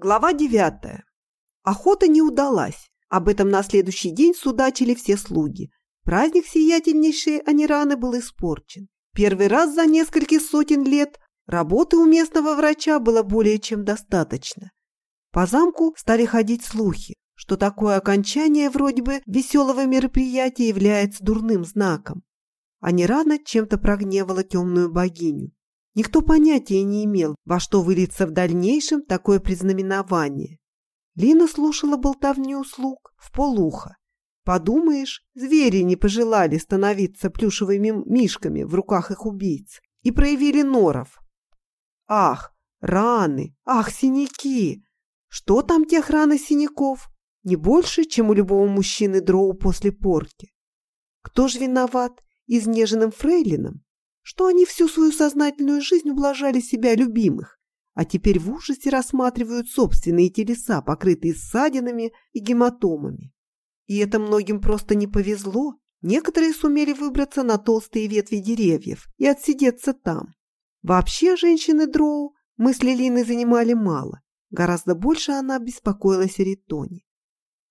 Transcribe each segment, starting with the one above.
Глава девятая. Охота не удалась. Об этом на следующий день судачили все слуги. Праздник сиятельнейшей Анираны был испорчен. Первый раз за несколько сотен лет работы у местного врача было более чем достаточно. По замку стали ходить слухи, что такое окончание вроде бы веселого мероприятия является дурным знаком. Анирана чем-то прогневала темную богиню. Никто понятия не имел, во что выльется в дальнейшем такое признаменование. Лина слушала болтовню слуг в полуха. Подумаешь, звери не пожелали становиться плюшевыми мишками в руках их убийц и проявили норов. Ах, раны, ах, синяки! Что там тех ран синяков? Не больше, чем у любого мужчины дроу после порки. Кто же виноват изнеженным фрейлином? Что они всю свою сознательную жизнь ублажали себя любимых, а теперь в ужасе рассматривают собственные телеса, покрытые ссадинами и гематомами. И это многим просто не повезло. Некоторые сумели выбраться на толстые ветви деревьев и отсидеться там. Вообще женщины Дроу мысли Лины занимали мало. Гораздо больше она беспокоилась о Ритоне.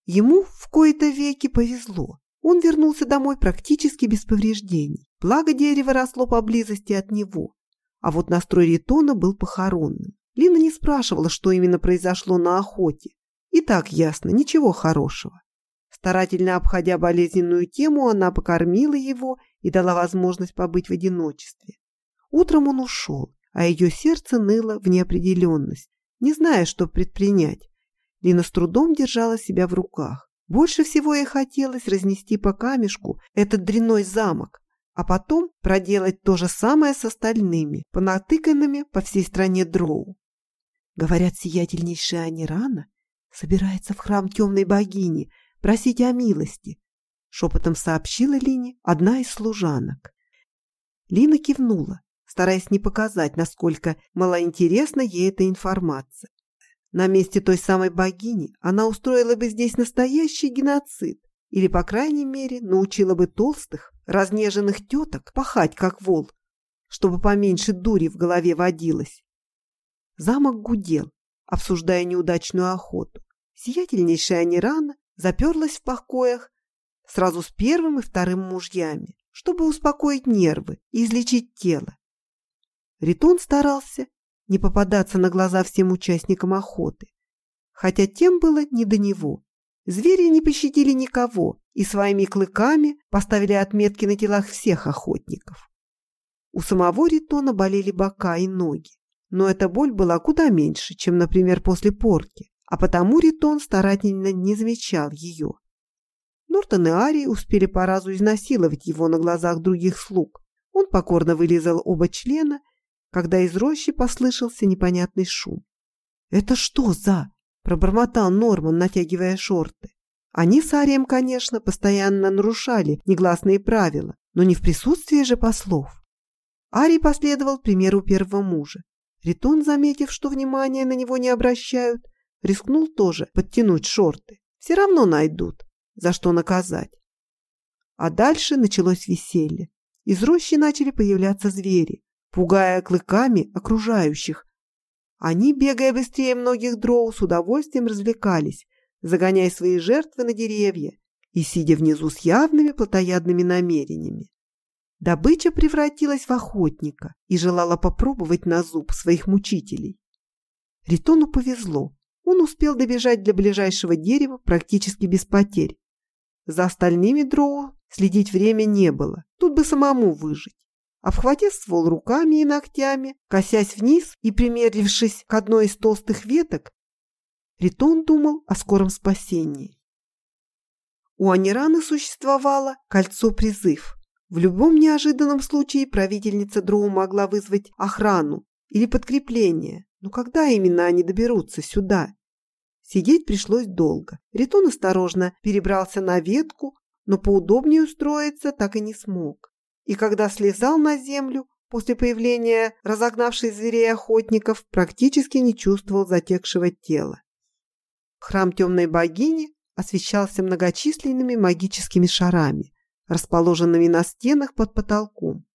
Ему в кои-то веки повезло. Он вернулся домой практически без повреждений. Благо дерево росло поблизости от него. А вот настрой Ритона был похоронным. Лина не спрашивала, что именно произошло на охоте. И так ясно, ничего хорошего. Старательно обходя болезненную тему, она покормила его и дала возможность побыть в одиночестве. Утром он ушел, а ее сердце ныло в неопределенность, не зная, что предпринять. Лина с трудом держала себя в руках. Больше всего ей хотелось разнести по камешку этот дрянной замок, а потом проделать то же самое с остальными, понатыканными по всей стране дроу. Говорят, сиятельнейшая Анирана собирается в храм темной богини просить о милости, шепотом сообщила Лине одна из служанок. Лина кивнула, стараясь не показать, насколько малоинтересна ей эта информация. На месте той самой богини она устроила бы здесь настоящий геноцид, или, по крайней мере, научила бы толстых, разнеженных теток пахать, как вол, чтобы поменьше дури в голове водилось. Замок гудел, обсуждая неудачную охоту. Сиятельнейшая Анирана заперлась в покоях сразу с первым и вторым мужьями, чтобы успокоить нервы и излечить тело. Ритон старался не попадаться на глаза всем участникам охоты, хотя тем было не до него. Звери не пощадили никого и своими клыками поставили отметки на телах всех охотников. У самого Ритона болели бока и ноги, но эта боль была куда меньше, чем, например, после порки, а потому Ритон старательно не замечал ее. Нортон и Ари успели по разу изнасиловать его на глазах других слуг. Он покорно вылизал оба члена, когда из рощи послышался непонятный шум. «Это что за?» пробормотал Норман, натягивая шорты. Они с Арием, конечно, постоянно нарушали негласные правила, но не в присутствии же послов. Арий последовал примеру первого мужа. Ритон, заметив, что внимания на него не обращают, рискнул тоже подтянуть шорты. Все равно найдут, за что наказать. А дальше началось веселье. Из рощи начали появляться звери, пугая клыками окружающих, они, бегая быстрее многих дроу, с удовольствием развлекались, загоняя свои жертвы на деревья и сидя внизу с явными плотоядными намерениями. Добыча превратилась в охотника и желала попробовать на зуб своих мучителей. Ритону повезло. Он успел добежать до ближайшего дерева практически без потерь. За остальными дроу следить время не было. Тут бы самому выжить обхватив ствол руками и ногтями, косясь вниз и примерившись к одной из толстых веток, Ритон думал о скором спасении. У Анираны существовало кольцо-призыв. В любом неожиданном случае правительница Дроу могла вызвать охрану или подкрепление. Но когда именно они доберутся сюда? Сидеть пришлось долго. Ритон осторожно перебрался на ветку, но поудобнее устроиться так и не смог и когда слезал на землю, после появления разогнавших зверей охотников, практически не чувствовал затекшего тела. Храм темной богини освещался многочисленными магическими шарами, расположенными на стенах под потолком.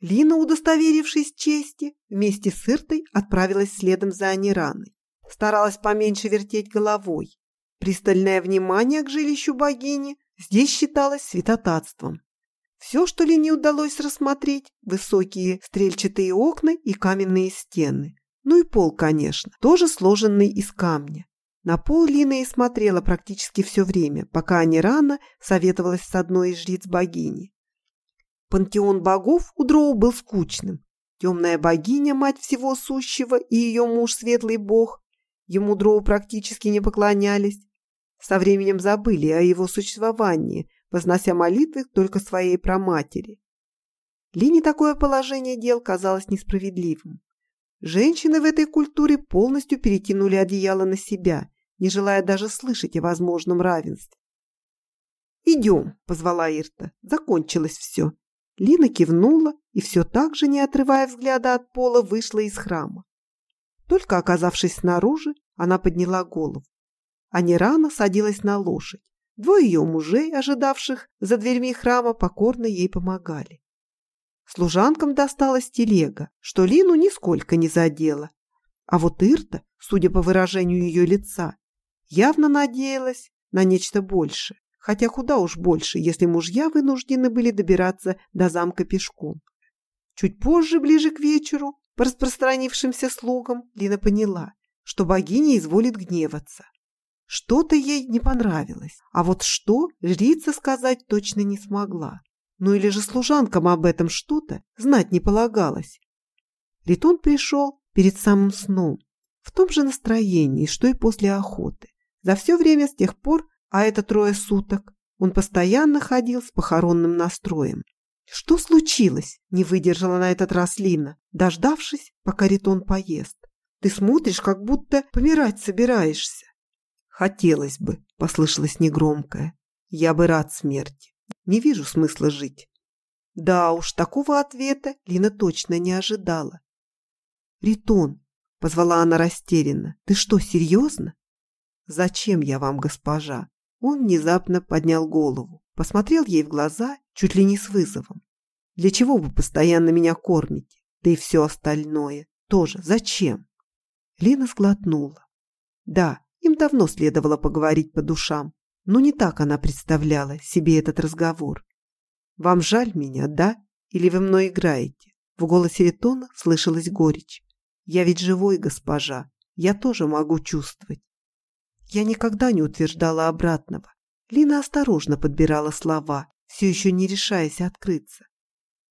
Лина, удостоверившись чести, вместе с Иртой отправилась следом за Анираной. старалась поменьше вертеть головой. Пристальное внимание к жилищу богини здесь считалось святотатством. Все, что ли не удалось рассмотреть, высокие стрельчатые окна и каменные стены. Ну и пол, конечно, тоже сложенный из камня. На пол Лина и смотрела практически все время, пока они рано советовалась с одной из жриц богини. Пантеон богов у Дроу был скучным. Темная богиня, мать всего сущего, и ее муж, светлый бог, ему Дроу практически не поклонялись. Со временем забыли о его существовании, вознося молитвы только своей праматери. Лине такое положение дел казалось несправедливым. Женщины в этой культуре полностью перетянули одеяло на себя, не желая даже слышать о возможном равенстве. «Идем», — позвала Ирта. Закончилось все. Лина кивнула и все так же, не отрывая взгляда от пола, вышла из храма. Только оказавшись снаружи, она подняла голову. А не рано садилась на лошадь. Двое ее мужей, ожидавших за дверьми храма, покорно ей помогали. Служанкам досталась телега, что Лину нисколько не задела. А вот Ирта, судя по выражению ее лица, явно надеялась на нечто большее, хотя куда уж больше, если мужья вынуждены были добираться до замка пешком. Чуть позже, ближе к вечеру, по распространившимся слугам, Лина поняла, что богиня изволит гневаться. Что-то ей не понравилось, а вот что жрица сказать точно не смогла. Ну или же служанкам об этом что-то знать не полагалось. Ритон пришел перед самым сном, в том же настроении, что и после охоты. За все время с тех пор, а это трое суток, он постоянно ходил с похоронным настроем. «Что случилось?» – не выдержала на этот раз Лина, дождавшись, пока Ритон поест. «Ты смотришь, как будто помирать собираешься». «Хотелось бы», – послышалось негромкое. «Я бы рад смерти. Не вижу смысла жить. Да уж, такого ответа Лина точно не ожидала. «Ритон», — позвала она растерянно, — «ты что, серьезно?» «Зачем я вам, госпожа?» Он внезапно поднял голову, посмотрел ей в глаза, чуть ли не с вызовом. «Для чего вы постоянно меня кормите? Да и все остальное. Тоже зачем?» Лина сглотнула. Да, им давно следовало поговорить по душам, но не так она представляла себе этот разговор. «Вам жаль меня, да? Или вы мной играете?» В голосе Ритона слышалась горечь. «Я ведь живой, госпожа. Я тоже могу чувствовать». Я никогда не утверждала обратного. Лина осторожно подбирала слова, все еще не решаясь открыться.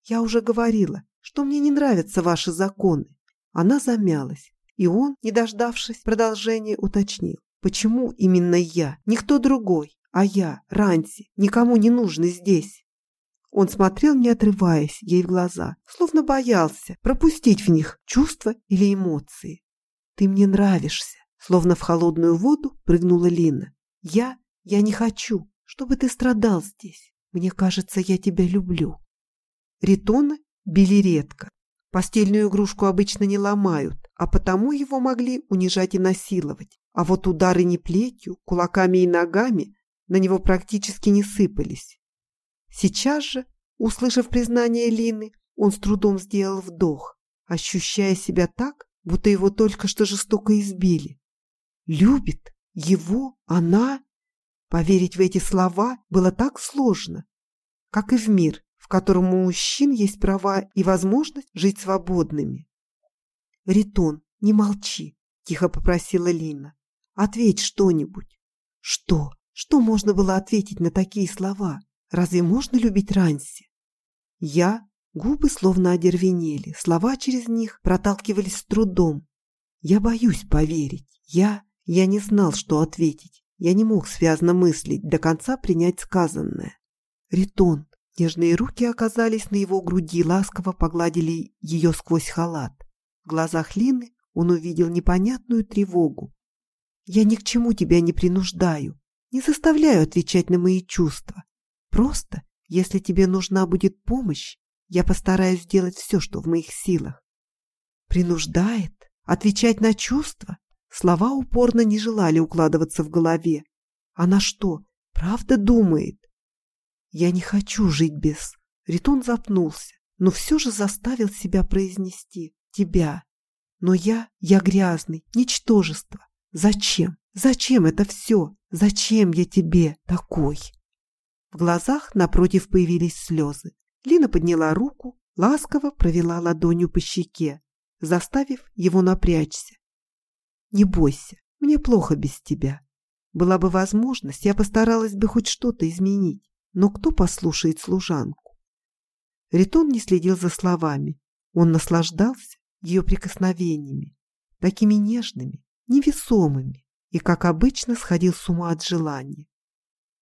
«Я уже говорила, что мне не нравятся ваши законы». Она замялась, и он, не дождавшись продолжения, уточнил. Почему именно я? Никто другой, а я, Ранси, никому не нужный здесь. Он смотрел, не отрываясь, ей в глаза, словно боялся пропустить в них чувства или эмоции. «Ты мне нравишься», словно в холодную воду прыгнула Лина. «Я, я не хочу, чтобы ты страдал здесь. Мне кажется, я тебя люблю». Ритона били редко. Постельную игрушку обычно не ломают, а потому его могли унижать и насиловать. А вот удары не плетью, кулаками и ногами на него практически не сыпались. Сейчас же, услышав признание Лины, он с трудом сделал вдох, ощущая себя так, будто его только что жестоко избили. Любит его, она? Поверить в эти слова было так сложно, как и в мир, в котором у мужчин есть права и возможность жить свободными. «Ритон, не молчи», – тихо попросила Лина. Ответь что-нибудь. Что? Что можно было ответить на такие слова? Разве можно любить Ранси? Я? Губы словно одервенели, слова через них проталкивались с трудом. Я боюсь поверить. Я... Я не знал, что ответить. Я не мог связно мыслить, до конца принять сказанное. Ритон. Нежные руки оказались на его груди, ласково погладили ее сквозь халат. В глазах Лины он увидел непонятную тревогу, я ни к чему тебя не принуждаю, не заставляю отвечать на мои чувства. Просто, если тебе нужна будет помощь, я постараюсь сделать все, что в моих силах. Принуждает? Отвечать на чувства? Слова упорно не желали укладываться в голове. Она что, правда думает? Я не хочу жить без... Ритон запнулся, но все же заставил себя произнести. Тебя. Но я, я грязный, ничтожество. Зачем? Зачем это все? Зачем я тебе такой? В глазах напротив появились слезы. Лина подняла руку, ласково провела ладонью по щеке, заставив его напрячься. «Не бойся, мне плохо без тебя. Была бы возможность, я постаралась бы хоть что-то изменить, но кто послушает служанку?» Ритон не следил за словами. Он наслаждался ее прикосновениями, такими нежными, невесомыми, и, как обычно, сходил с ума от желания.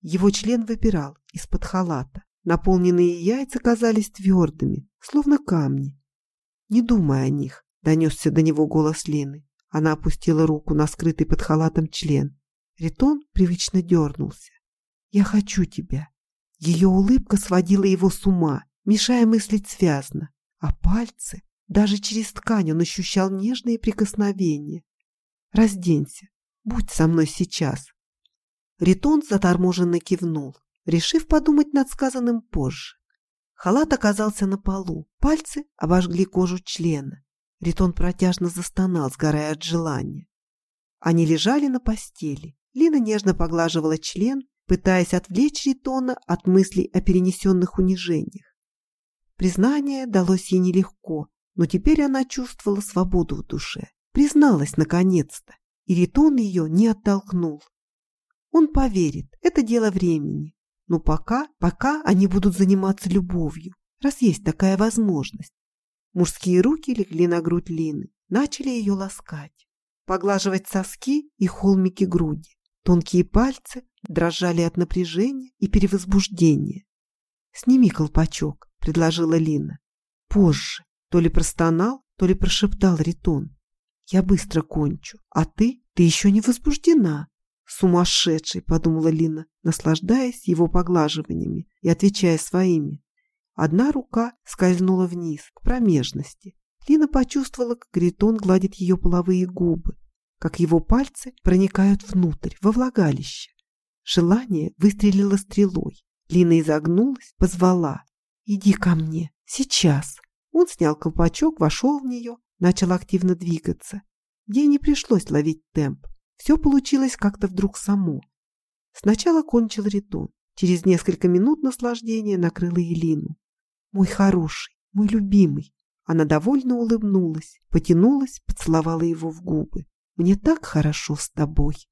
Его член выпирал из-под халата. Наполненные яйца казались твердыми, словно камни. Не думая о них, донесся до него голос Лены. Она опустила руку на скрытый под халатом член. Ритон привычно дернулся. «Я хочу тебя». Ее улыбка сводила его с ума, мешая мыслить связно. А пальцы, даже через ткань он ощущал нежные прикосновения. «Разденься, будь со мной сейчас». Ритон заторможенно кивнул, решив подумать над сказанным позже. Халат оказался на полу, пальцы обожгли кожу члена. Ритон протяжно застонал, сгорая от желания. Они лежали на постели. Лина нежно поглаживала член, пытаясь отвлечь Ритона от мыслей о перенесенных унижениях. Признание далось ей нелегко, но теперь она чувствовала свободу в душе. Призналась наконец-то, и Ритон ее не оттолкнул. Он поверит, это дело времени. Но пока, пока они будут заниматься любовью, раз есть такая возможность. Мужские руки легли на грудь Лины, начали ее ласкать, поглаживать соски и холмики груди. Тонкие пальцы дрожали от напряжения и перевозбуждения. «Сними колпачок», — предложила Лина. «Позже». То ли простонал, то ли прошептал Ритон. «Я быстро кончу. А ты? Ты еще не возбуждена?» «Сумасшедший», — подумала Лина, наслаждаясь его поглаживаниями и отвечая своими. Одна рука скользнула вниз, к промежности. Лина почувствовала, как Гритон гладит ее половые губы, как его пальцы проникают внутрь, во влагалище. Желание выстрелило стрелой. Лина изогнулась, позвала. «Иди ко мне, сейчас». Он снял колпачок, вошел в нее, начал активно двигаться. Ей не пришлось ловить темп. Все получилось как-то вдруг само. Сначала кончил ритон. Через несколько минут наслаждения накрыло Елину. «Мой хороший, мой любимый!» Она довольно улыбнулась, потянулась, поцеловала его в губы. «Мне так хорошо с тобой!»